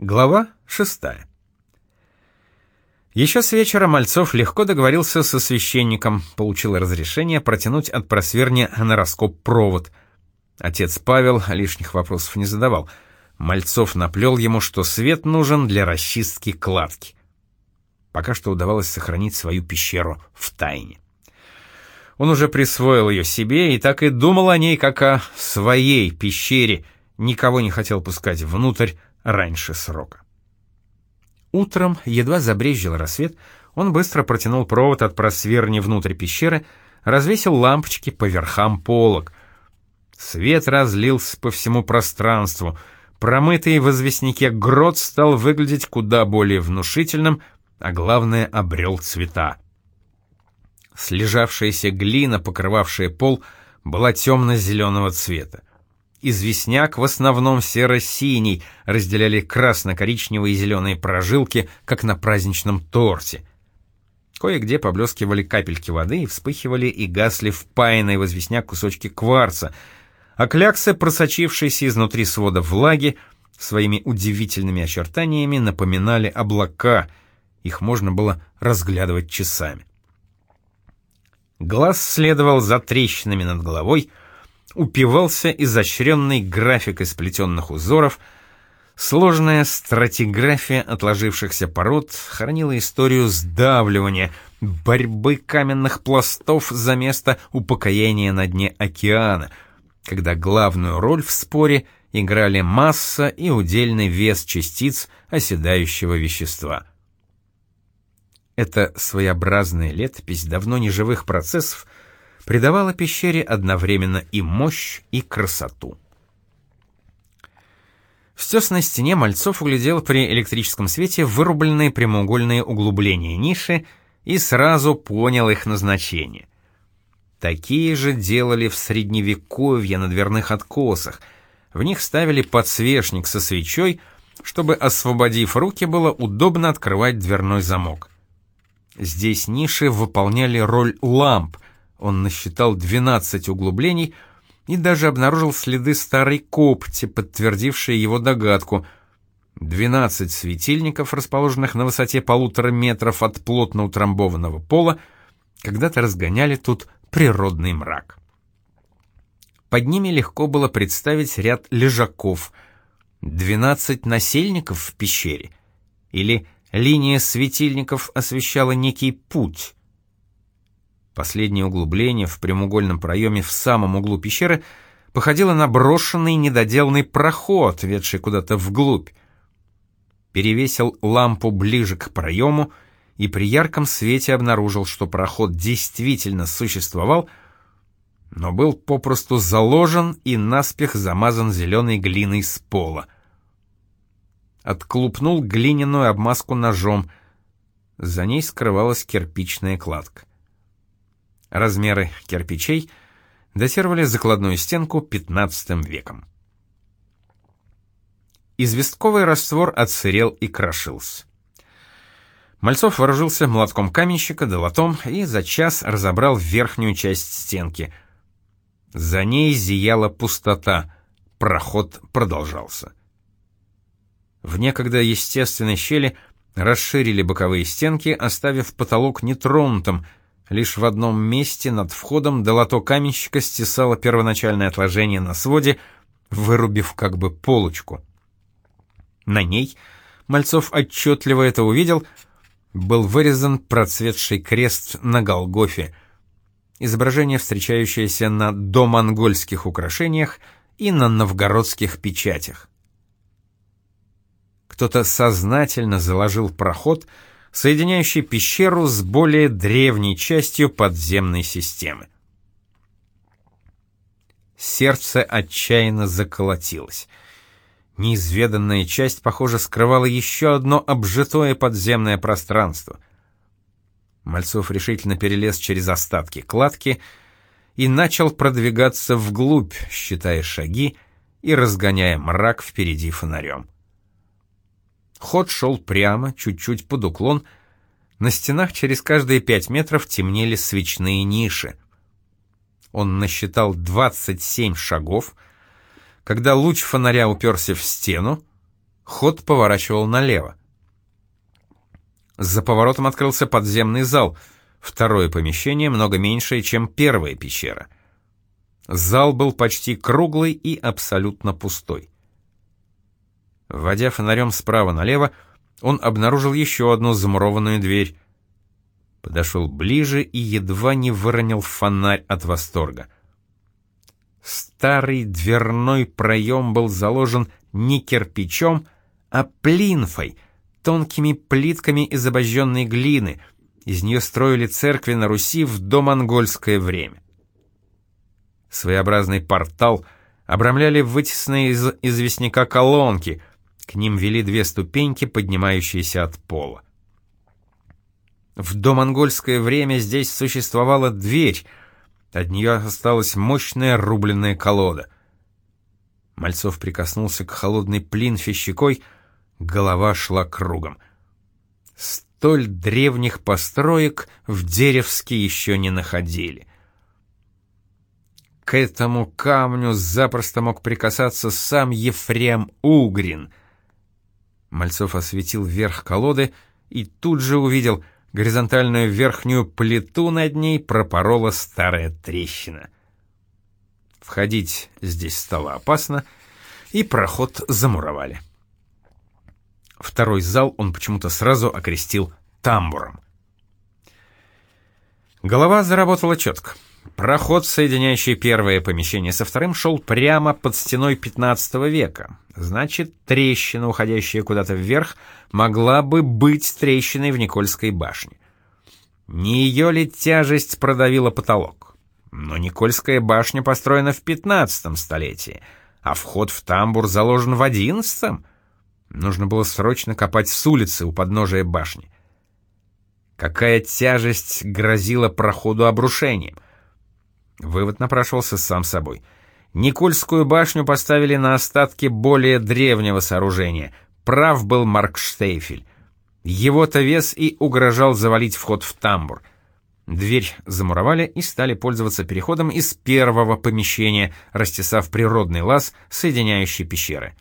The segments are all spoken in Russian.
Глава шестая. Еще с вечера Мальцов легко договорился со священником, получил разрешение протянуть от просверни на раскоп провод. Отец Павел лишних вопросов не задавал. Мальцов наплел ему, что свет нужен для расчистки кладки. Пока что удавалось сохранить свою пещеру в тайне. Он уже присвоил ее себе и так и думал о ней, как о своей пещере, никого не хотел пускать внутрь раньше срока. Утром, едва забрезжил рассвет, он быстро протянул провод от просверни внутрь пещеры, развесил лампочки по верхам полок. Свет разлился по всему пространству. Промытый в известняке грот стал выглядеть куда более внушительным, а главное, обрел цвета. Слежавшаяся глина, покрывавшая пол, была темно-зеленого цвета. Известняк в основном серо-синий, разделяли красно-коричневые и зеленые прожилки, как на праздничном торте. Кое-где поблескивали капельки воды и вспыхивали и гасли впаянные в известняк кусочки кварца, а кляксы, просочившиеся изнутри свода влаги, своими удивительными очертаниями напоминали облака, их можно было разглядывать часами. Глаз следовал за трещинами над головой — упивался изощренный график из сплетенных узоров, сложная стратиграфия отложившихся пород хранила историю сдавливания, борьбы каменных пластов за место упокоения на дне океана, когда главную роль в споре играли масса и удельный вес частиц оседающего вещества. Эта своеобразная летопись давно неживых процессов придавала пещере одновременно и мощь, и красоту. В стесной стене Мальцов углядел при электрическом свете вырубленные прямоугольные углубления ниши и сразу понял их назначение. Такие же делали в средневековье на дверных откосах. В них ставили подсвечник со свечой, чтобы, освободив руки, было удобно открывать дверной замок. Здесь ниши выполняли роль ламп, он насчитал 12 углублений и даже обнаружил следы старой копти, подтвердившие его догадку. 12 светильников, расположенных на высоте полутора метров от плотно утрамбованного пола, когда-то разгоняли тут природный мрак. Под ними легко было представить ряд лежаков, 12 насельников в пещере, или линия светильников освещала некий путь. Последнее углубление в прямоугольном проеме в самом углу пещеры походило на брошенный недоделанный проход, ведший куда-то вглубь. Перевесил лампу ближе к проему и при ярком свете обнаружил, что проход действительно существовал, но был попросту заложен и наспех замазан зеленой глиной с пола. Отклупнул глиняную обмазку ножом. За ней скрывалась кирпичная кладка. Размеры кирпичей датировали закладную стенку 15 веком. Известковый раствор отсырел и крошился. Мальцов вооружился молотком каменщика, долотом и за час разобрал верхнюю часть стенки. За ней зияла пустота, проход продолжался. В некогда естественной щели расширили боковые стенки, оставив потолок нетронутым — Лишь в одном месте над входом долото каменщика стесало первоначальное отложение на своде, вырубив как бы полочку. На ней, Мальцов отчетливо это увидел, был вырезан процветший крест на Голгофе, изображение, встречающееся на домонгольских украшениях и на новгородских печатях. Кто-то сознательно заложил проход — соединяющий пещеру с более древней частью подземной системы. Сердце отчаянно заколотилось. Неизведанная часть, похоже, скрывала еще одно обжитое подземное пространство. Мальцов решительно перелез через остатки кладки и начал продвигаться вглубь, считая шаги и разгоняя мрак впереди фонарем. Ход шел прямо, чуть-чуть под уклон. На стенах через каждые пять метров темнели свечные ниши. Он насчитал 27 шагов. Когда луч фонаря уперся в стену, ход поворачивал налево. За поворотом открылся подземный зал, второе помещение много меньшее, чем первая пещера. Зал был почти круглый и абсолютно пустой. Вводя фонарем справа налево, он обнаружил еще одну замурованную дверь. Подошел ближе и едва не выронил фонарь от восторга. Старый дверной проем был заложен не кирпичом, а плинфой, тонкими плитками из обожженной глины. Из нее строили церкви на Руси в домонгольское время. Своеобразный портал обрамляли вытесанные из известняка колонки, к ним вели две ступеньки, поднимающиеся от пола. В домонгольское время здесь существовала дверь, от нее осталась мощная рубленная колода. Мальцов прикоснулся к холодной плинфе щекой, голова шла кругом. Столь древних построек в Деревске еще не находили. К этому камню запросто мог прикасаться сам Ефрем Угрин. Мальцов осветил верх колоды и тут же увидел горизонтальную верхнюю плиту над ней пропорола старая трещина. Входить здесь стало опасно, и проход замуровали. Второй зал он почему-то сразу окрестил тамбуром. Голова заработала четко. Проход, соединяющий первое помещение со вторым, шел прямо под стеной 15 века. Значит, трещина, уходящая куда-то вверх, могла бы быть трещиной в Никольской башне. Не ее ли тяжесть продавила потолок? Но Никольская башня построена в 15 столетии, а вход в тамбур заложен в 11 Нужно было срочно копать с улицы у подножия башни. Какая тяжесть грозила проходу обрушением? Вывод напрашивался сам собой. Никольскую башню поставили на остатки более древнего сооружения. Прав был Марк Штейфель. Его-то вес и угрожал завалить вход в тамбур. Дверь замуровали и стали пользоваться переходом из первого помещения, растесав природный лаз, соединяющий пещеры.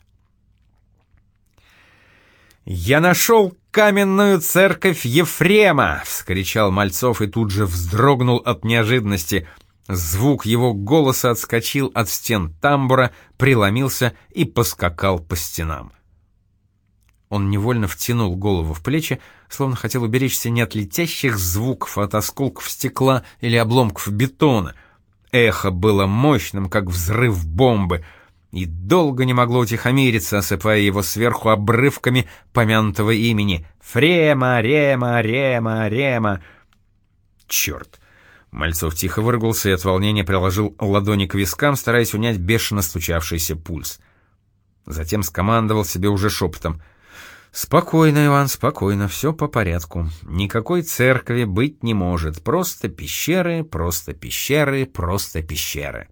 «Я нашел каменную церковь Ефрема!» — вскричал Мальцов и тут же вздрогнул от неожиданности — Звук его голоса отскочил от стен тамбура, преломился и поскакал по стенам. Он невольно втянул голову в плечи, словно хотел уберечься не от летящих звуков, а от осколков стекла или обломков бетона. Эхо было мощным, как взрыв бомбы, и долго не могло утихомириться, осыпая его сверху обрывками помянутого имени. «Фрема, Рема, Рема, Рема!» Черт! Мальцов тихо выругался и от волнения приложил ладони к вискам, стараясь унять бешено стучавшийся пульс. Затем скомандовал себе уже шепотом. «Спокойно, Иван, спокойно, все по порядку. Никакой церкви быть не может. Просто пещеры, просто пещеры, просто пещеры».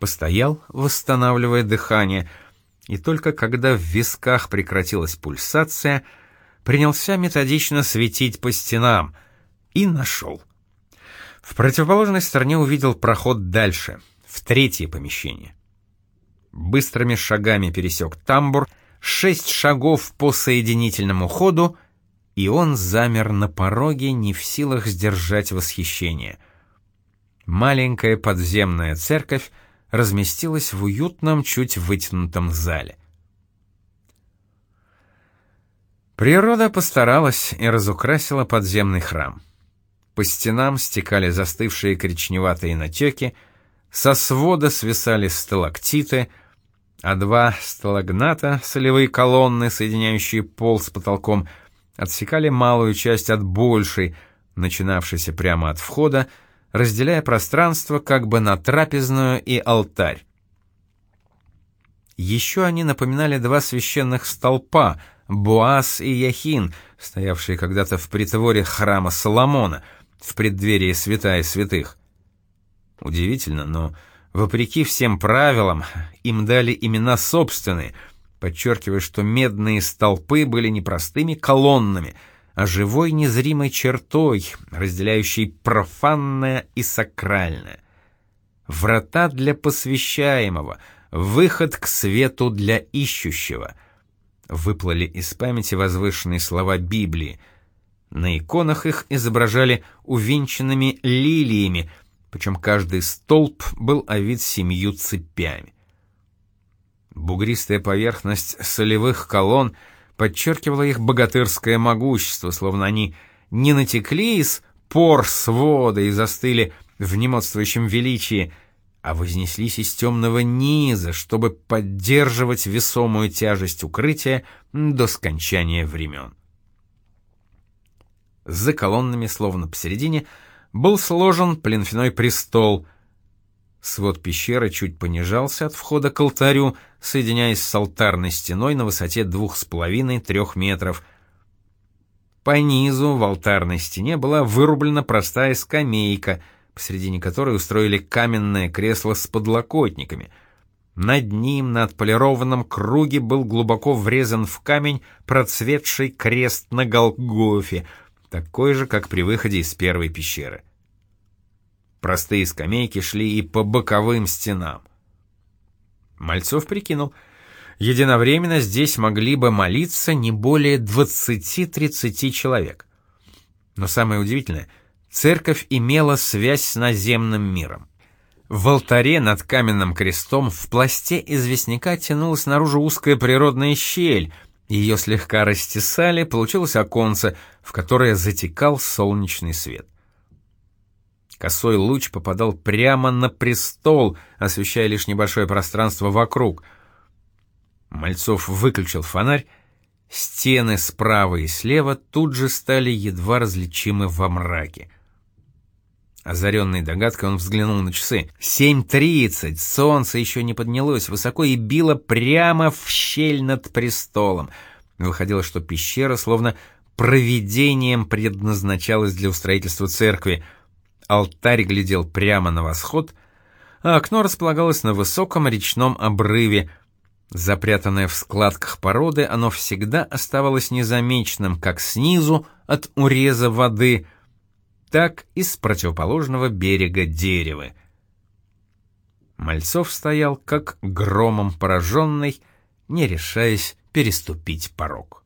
Постоял, восстанавливая дыхание, и только когда в висках прекратилась пульсация, принялся методично светить по стенам — и нашел. В противоположной стороне увидел проход дальше, в третье помещение. Быстрыми шагами пересек тамбур, шесть шагов по соединительному ходу, и он замер на пороге, не в силах сдержать восхищение. Маленькая подземная церковь разместилась в уютном, чуть вытянутом зале. Природа постаралась и разукрасила подземный храм. По стенам стекали застывшие коричневатые натеки, со свода свисали сталактиты, а два сталагната, солевые колонны, соединяющие пол с потолком, отсекали малую часть от большей, начинавшейся прямо от входа, разделяя пространство как бы на трапезную и алтарь. Еще они напоминали два священных столпа, Буас и Яхин, стоявшие когда-то в притворе храма Соломона — в преддверии святая святых. Удивительно, но вопреки всем правилам им дали имена собственные, подчеркивая, что медные столпы были не простыми колоннами, а живой незримой чертой, разделяющей профанное и сакральное. Врата для посвящаемого, выход к свету для ищущего. Выплыли из памяти возвышенные слова Библии. На иконах их изображали увенчанными лилиями, причем каждый столб был овит семью цепями. Бугристая поверхность солевых колонн подчеркивала их богатырское могущество, словно они не натекли из пор свода и застыли в немодствующем величии, а вознеслись из темного низа, чтобы поддерживать весомую тяжесть укрытия до скончания времен. За колоннами, словно посередине, был сложен плинфяной престол. Свод пещеры чуть понижался от входа к алтарю, соединяясь с алтарной стеной на высоте двух с половиной-трех метров. По низу в алтарной стене была вырублена простая скамейка, посредине которой устроили каменное кресло с подлокотниками. Над ним, на отполированном круге, был глубоко врезан в камень процветший крест на Голгофе — такой же, как при выходе из первой пещеры. Простые скамейки шли и по боковым стенам. Мальцов прикинул, единовременно здесь могли бы молиться не более 20-30 человек. Но самое удивительное, церковь имела связь с наземным миром. В алтаре над каменным крестом в пласте известняка тянулась наружу узкая природная щель — ее слегка растесали, получилось оконце, в которое затекал солнечный свет. Косой луч попадал прямо на престол, освещая лишь небольшое пространство вокруг. Мальцов выключил фонарь, стены справа и слева тут же стали едва различимы во мраке. Озаренный догадкой, он взглянул на часы. «Семь тридцать! Солнце еще не поднялось высоко и било прямо в щель над престолом. Выходило, что пещера словно провидением предназначалась для устроительства церкви. Алтарь глядел прямо на восход, а окно располагалось на высоком речном обрыве. Запрятанное в складках породы, оно всегда оставалось незамеченным как снизу от уреза воды — так и с противоположного берега дерева. Мальцов стоял как громом пораженный, не решаясь переступить порог.